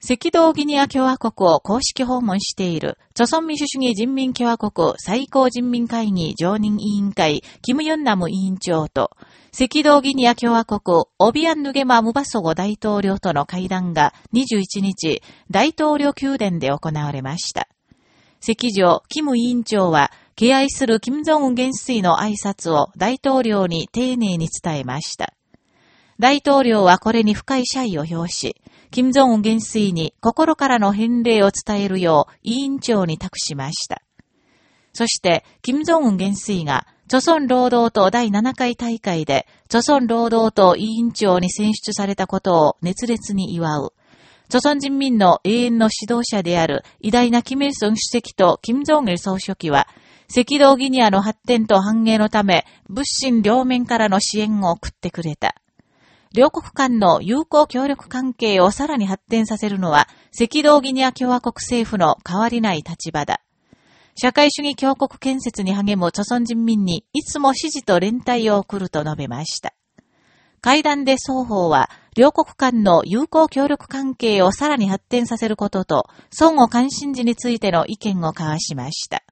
赤道ギニア共和国を公式訪問している、朝鮮民主主義人民共和国最高人民会議常任委員会、キム・ヨンナム委員長と、赤道ギニア共和国オビアンヌゲマ・ムバソゴ大統領との会談が21日、大統領宮殿で行われました。赤上、キム委員長は、敬愛する金正恩元帥の挨拶を大統領に丁寧に伝えました。大統領はこれに深い謝意を表し、金正恩元帥に心からの返礼を伝えるよう委員長に託しました。そして、金正恩元帥が、著村労働党第7回大会で、著村労働党委員長に選出されたことを熱烈に祝う。著村人民の永遠の指導者である偉大なキム・イルソン主席と金正恩総書記は、赤道ギニアの発展と繁栄のため、物心両面からの支援を送ってくれた。両国間の友好協力関係をさらに発展させるのは、赤道ギニア共和国政府の変わりない立場だ。社会主義強国建設に励む著村人民にいつも支持と連帯を送ると述べました。会談で双方は、両国間の友好協力関係をさらに発展させることと、相互関心事についての意見を交わしました。